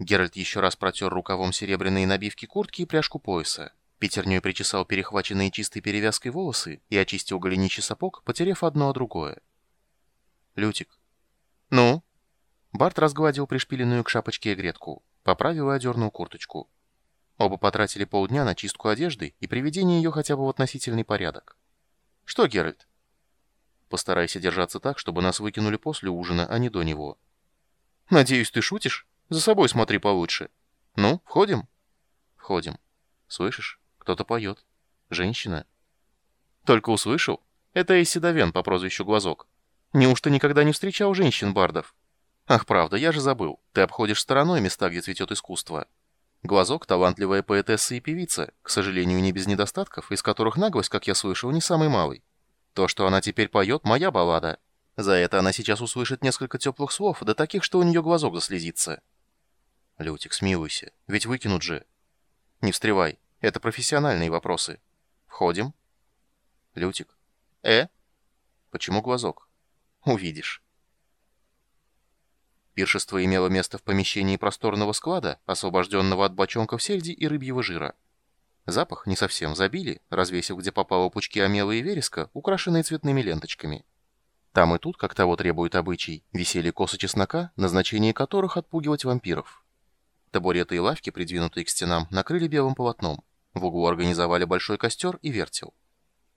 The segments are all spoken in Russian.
Геральт еще раз протер рукавом серебряные набивки куртки и пряжку пояса. Пятерней причесал перехваченные чистой перевязкой волосы и очистил голенище сапог, потеряв одно о другое. «Лютик». «Ну?» Барт разгладил пришпиленную к шапочке гретку, поправил и одернул курточку. Оба потратили полдня на чистку одежды и приведение ее хотя бы в относительный порядок. «Что, Геральт?» «Постарайся держаться так, чтобы нас выкинули после ужина, а не до него». «Надеюсь, ты шутишь? За собой смотри получше. Ну, входим?» «Входим. Слышишь?» Кто-то поет. Женщина. Только услышал? Это Эсси Давен по прозвищу Глазок. Неужто никогда не встречал женщин-бардов? Ах, правда, я же забыл. Ты обходишь стороной места, где цветет искусство. Глазок — талантливая поэтесса и певица, к сожалению, не без недостатков, из которых наглость, как я слышал, не самый малый. То, что она теперь поет, моя баллада. За это она сейчас услышит несколько теплых слов, да таких, что у нее глазок заслезится. Лютик, смилуйся, ведь выкинут же. Не встревай. Это профессиональные вопросы. Входим. Лютик. Э? Почему глазок? Увидишь. Пиршество имело место в помещении просторного склада, освобожденного от бочонков сельди и рыбьего жира. Запах не совсем забили, развесив где попало пучки омела и вереска, украшенные цветными ленточками. Там и тут, как того требует обычай, висели косы чеснока, назначение которых отпугивать вампиров. Табуреты и лавки, придвинутые к стенам, накрыли белым полотном. В углу организовали большой костер и вертел.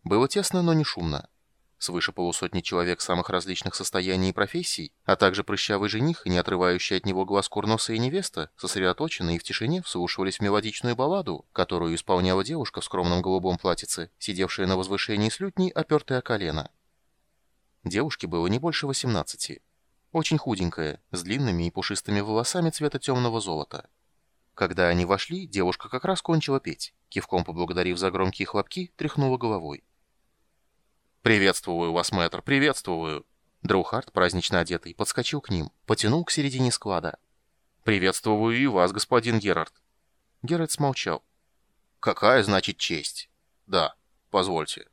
Было тесно, но не шумно. Свыше полусотни человек самых различных состояний и профессий, а также прыщавый жених и не отрывающий от него глаз курноса и невеста, сосредоточенные в тишине вслушивались в мелодичную балладу, которую исполняла девушка в скромном голубом платьице, сидевшая на возвышении с лютней, опертая колено. Девушке было не больше 18. Очень худенькая, с длинными и пушистыми волосами цвета темного золота. Когда они вошли, девушка как раз кончила петь. Кивком поблагодарив за громкие хлопки, тряхнула головой. «Приветствую вас, мэтр, приветствую!» Дроухард, празднично одетый, подскочил к ним, потянул к середине склада. «Приветствую и вас, господин Герард!» Герард смолчал. «Какая, значит, честь?» «Да, позвольте.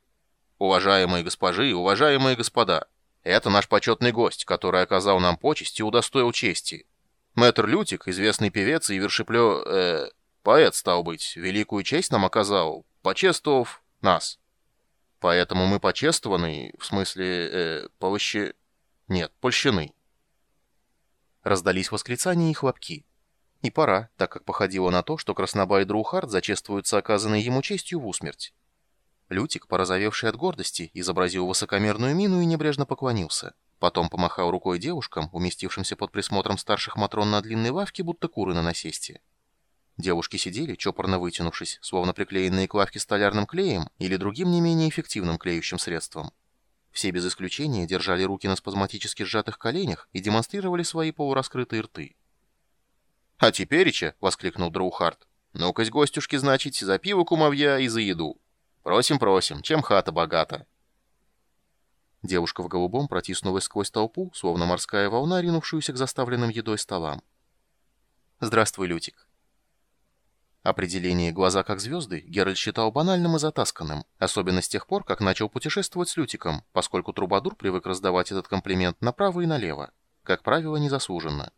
Уважаемые госпожи и уважаемые господа, это наш почетный гость, который оказал нам почесть и удостоил чести. Мэтр Лютик, известный певец и вершиплё... Э, поэт, стал быть, великую честь нам оказал, почествовав нас. Поэтому мы почествованы, в смысле, э, повыще... Нет, польщены. Раздались восклицания и хлопки. И пора, так как походило на то, что Краснобай Друхард зачествуется оказанной ему честью в усмерть. Лютик, порозовевший от гордости, изобразил высокомерную мину и небрежно поклонился. Потом помахал рукой девушкам, уместившимся под присмотром старших матрон на длинной лавке, будто куры на насесте. Девушки сидели, чопорно вытянувшись, словно приклеенные к лавке столярным клеем или другим не менее эффективным клеющим средством. Все без исключения держали руки на спазматически сжатых коленях и демонстрировали свои полураскрытые рты. «А тепереча!» — воскликнул Дроухард. «Ну-ка, гостюшки, значит, за пиво кумовья и за еду. Просим, просим, чем хата богата». Девушка в голубом протиснулась сквозь толпу, словно морская волна, ринувшуюся к заставленным едой столам. «Здравствуй, Лютик». Определение «глаза как звезды» Геральт считал банальным и затасканным, особенно с тех пор, как начал путешествовать с Лютиком, поскольку Трубадур привык раздавать этот комплимент направо и налево, как правило, незаслуженно.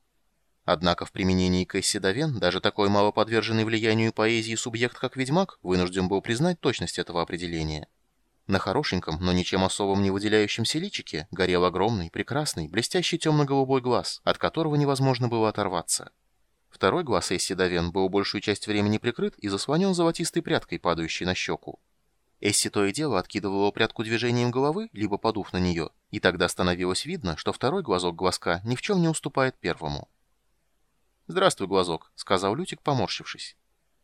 Однако в применении к Эсси Давен даже такой малоподверженный влиянию поэзии субъект, как Ведьмак, вынужден был признать точность этого определения. На хорошеньком, но ничем особым не выделяющемся личике горел огромный, прекрасный, блестящий темно-голубой глаз, от которого невозможно было оторваться. Второй глаз Эсси Давен был большую часть времени прикрыт и заслонен золотистой прядкой, падающей на щеку. Эсси то и дело откидывала прядку движением головы, либо подув на нее, и тогда становилось видно, что второй глазок глазка ни в чем не уступает первому. «Здравствуй, глазок», — сказал Лютик, поморщившись.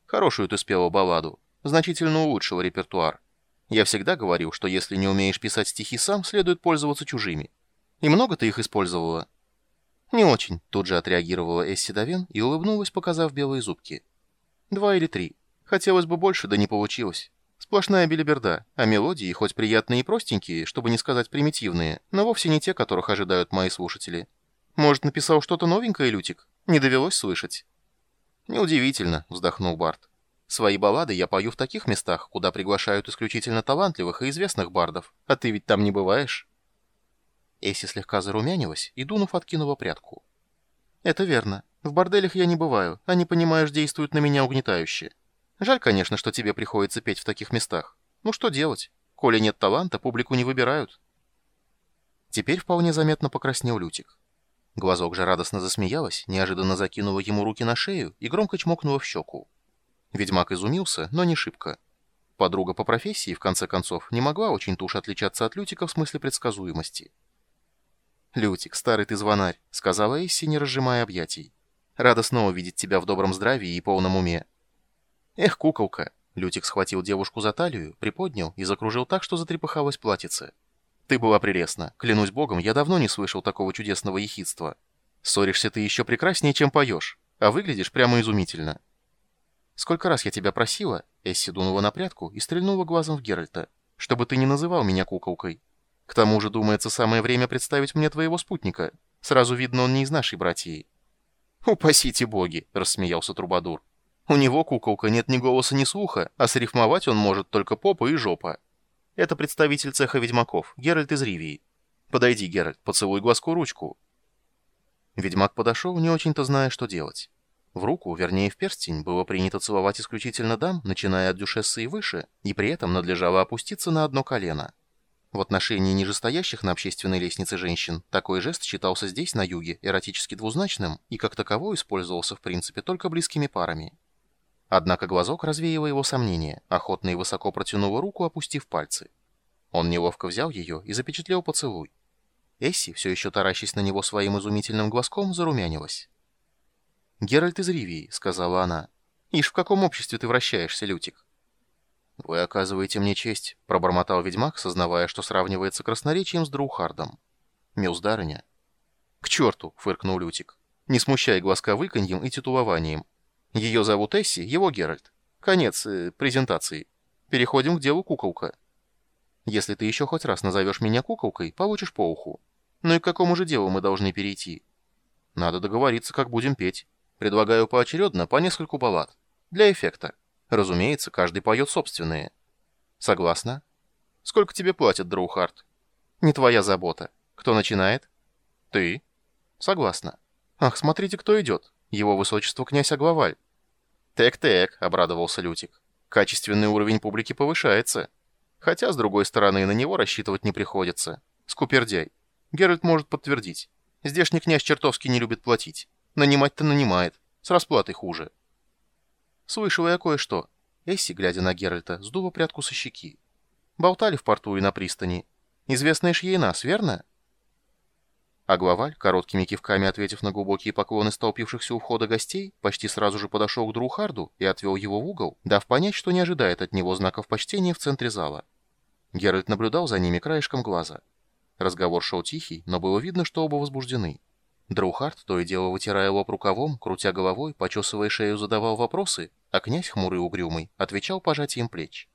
«Хорошую ты спела балладу. Значительно улучшил репертуар. Я всегда говорил, что если не умеешь писать стихи сам, следует пользоваться чужими. И много ты их использовала?» «Не очень», — тут же отреагировала Эсси Давен и улыбнулась, показав белые зубки. «Два или три. Хотелось бы больше, да не получилось. Сплошная белиберда, а мелодии, хоть приятные и простенькие, чтобы не сказать примитивные, но вовсе не те, которых ожидают мои слушатели. Может, написал что-то новенькое, Лютик? Не довелось слышать?» «Неудивительно», — вздохнул Барт. Свои баллады я пою в таких местах, куда приглашают исключительно талантливых и известных бардов. А ты ведь там не бываешь?» Эсси слегка зарумянилась и, дунув, откинула прядку. «Это верно. В борделях я не бываю, они, понимаешь, действуют на меня угнетающе. Жаль, конечно, что тебе приходится петь в таких местах. Ну что делать? Коли нет таланта, публику не выбирают. Теперь вполне заметно покраснел Лютик. Глазок же радостно засмеялась, неожиданно закинула ему руки на шею и громко чмокнула в щеку. Ведьмак изумился, но не шибко. Подруга по профессии, в конце концов, не могла очень-то уж отличаться от Лютика в смысле предсказуемости. «Лютик, старый ты звонарь», — сказала Эсси, не разжимая объятий. «Рада снова видеть тебя в добром здравии и полном уме». «Эх, куколка!» — Лютик схватил девушку за талию, приподнял и закружил так, что затрепыхалась платьице. «Ты была прелестна. Клянусь богом, я давно не слышал такого чудесного ехидства. Ссоришься ты еще прекраснее, чем поешь, а выглядишь прямо изумительно». «Сколько раз я тебя просила?» Эсси дунула на прядку и стрельнула глазом в Геральта. «Чтобы ты не называл меня куколкой. К тому же, думается, самое время представить мне твоего спутника. Сразу видно, он не из нашей братьи». «Упасите боги!» — рассмеялся Трубадур. «У него, куколка, нет ни голоса, ни слуха, а срифмовать он может только попа и жопа. Это представитель цеха ведьмаков, Геральт из Ривии. Подойди, Геральт, поцелуй глазку ручку». Ведьмак подошел, не очень-то зная, что делать. В руку, вернее в перстень, было принято целовать исключительно дам, начиная от дюшессы и выше, и при этом надлежало опуститься на одно колено. В отношении нижестоящих на общественной лестнице женщин такой жест считался здесь, на юге, эротически двузначным и как таковой использовался в принципе только близкими парами. Однако глазок развеял его сомнения, охотно и высоко протянула руку, опустив пальцы. Он неловко взял ее и запечатлел поцелуй. Эсси, все еще таращась на него своим изумительным глазком, зарумянилась. «Геральт из Ривии», — сказала она. «Ишь, в каком обществе ты вращаешься, Лютик?» «Вы оказываете мне честь», — пробормотал ведьмак, сознавая, что сравнивается красноречием с Друухардом. «Милздарыня». «К черту!» — фыркнул Лютик. «Не смущай глазка выканьем и титулованием. Ее зовут Эсси, его Геральт. Конец э, презентации. Переходим к делу куколка. Если ты еще хоть раз назовешь меня куколкой, получишь по уху. Ну и к какому же делу мы должны перейти? Надо договориться, как будем петь». Предлагаю поочередно по нескольку баллад. Для эффекта. Разумеется, каждый поет собственные. Согласна? Сколько тебе платят, Дроухард? Не твоя забота. Кто начинает? Ты. Согласна. Ах, смотрите, кто идет. Его высочество князь Аглаваль. Тек-тек, обрадовался Лютик. Качественный уровень публики повышается. Хотя, с другой стороны, на него рассчитывать не приходится. Скупердяй. Геральт может подтвердить. Здешний князь чертовски не любит платить. Нанимать-то нанимает. С расплатой хуже. Слышала я кое-что. Эсси, глядя на Геральта, сдула прядку со щеки. Болтали в порту и на пристани. Известная ж ей нас, верно? А главаль, короткими кивками ответив на глубокие поклоны столпившихся у входа гостей, почти сразу же подошел к Друхарду и отвел его в угол, дав понять, что не ожидает от него знаков почтения в центре зала. Геральт наблюдал за ними краешком глаза. Разговор шел тихий, но было видно, что оба возбуждены. Дроухард, то и дело вытирая лоб рукавом, крутя головой, почесывая шею, задавал вопросы, а князь, хмурый и угрюмый, отвечал пожатием плеч.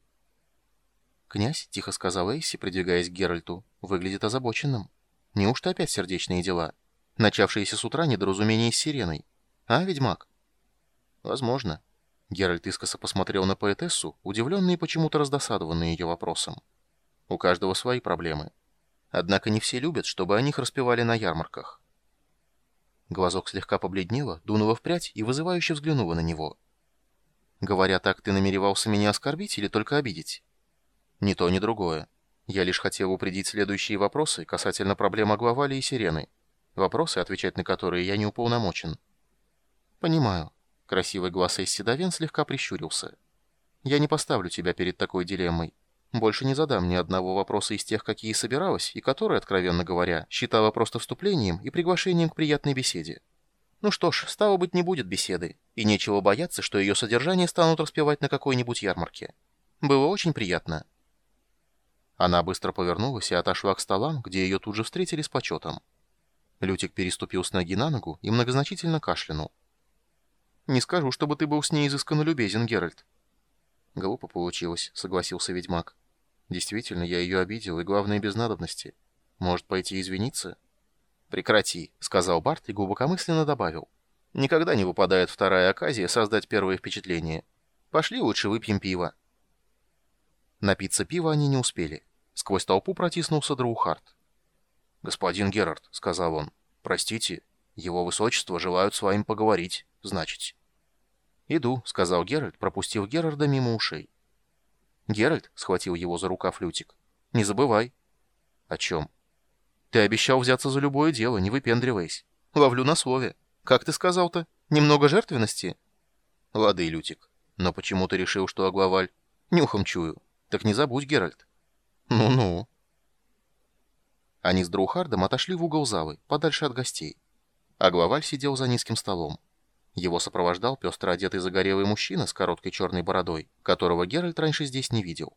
«Князь», — тихо сказал Эйси, придвигаясь к Геральту, — «выглядит озабоченным. Неужто опять сердечные дела? Начавшиеся с утра недоразумение с сиреной. А, ведьмак?» «Возможно». Геральт искоса посмотрел на поэтессу, удивленный и почему-то раздосадованный ее вопросом. «У каждого свои проблемы. Однако не все любят, чтобы о них распевали на ярмарках». Глазок слегка побледнела, дунула в прядь и вызывающе взглянула на него. «Говоря так, ты намеревался меня оскорбить или только обидеть?» «Ни то, ни другое. Я лишь хотел упредить следующие вопросы касательно проблем Агловали и Сирены. Вопросы, отвечать на которые я не уполномочен». «Понимаю». Красивый глаз Давен слегка прищурился. «Я не поставлю тебя перед такой дилеммой. Больше не задам ни одного вопроса из тех, какие собиралась, и которые, откровенно говоря, считала просто вступлением и приглашением к приятной беседе. Ну что ж, стало быть, не будет беседы, и нечего бояться, что ее содержание станут распевать на какой-нибудь ярмарке. Было очень приятно. Она быстро повернулась и отошла к столам, где ее тут же встретили с почетом. Лютик переступил с ноги на ногу и многозначительно кашлянул. «Не скажу, чтобы ты был с ней изысканно любезен, Геральт». «Глупо получилось», — согласился ведьмак. Действительно, я ее обидел, и главное, без надобности. Может, пойти извиниться? «Прекрати», — сказал Барт и глубокомысленно добавил. «Никогда не выпадает вторая оказия создать первое впечатление. Пошли лучше выпьем пиво». Напиться пива они не успели. Сквозь толпу протиснулся Дроухард. «Господин Герард», — сказал он, — «простите, Его высочество желают с вами поговорить, значит». «Иду», — сказал Геральт, пропустив Герарда мимо ушей. «Геральт», — схватил его за рукав Лютик, — «не забывай». «О чем?» «Ты обещал взяться за любое дело, не выпендриваясь. Ловлю на слове. Как ты сказал-то? Немного жертвенности?» «Лады, Лютик. Но почему ты решил, что Агловаль?» «Нюхом чую. Так не забудь, Геральт». «Ну-ну». Они с Друхардом отошли в угол залы, подальше от гостей. Агловаль сидел за низким столом. Его сопровождал пестро одетый загорелый мужчина с короткой черной бородой, которого Геральт раньше здесь не видел.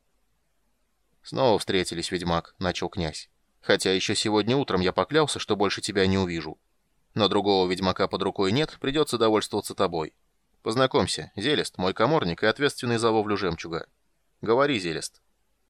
«Снова встретились, ведьмак», — начал князь. «Хотя еще сегодня утром я поклялся, что больше тебя не увижу. Но другого ведьмака под рукой нет, придется довольствоваться тобой. Познакомься, Зелест, мой коморник и ответственный за ловлю жемчуга. Говори, Зелест».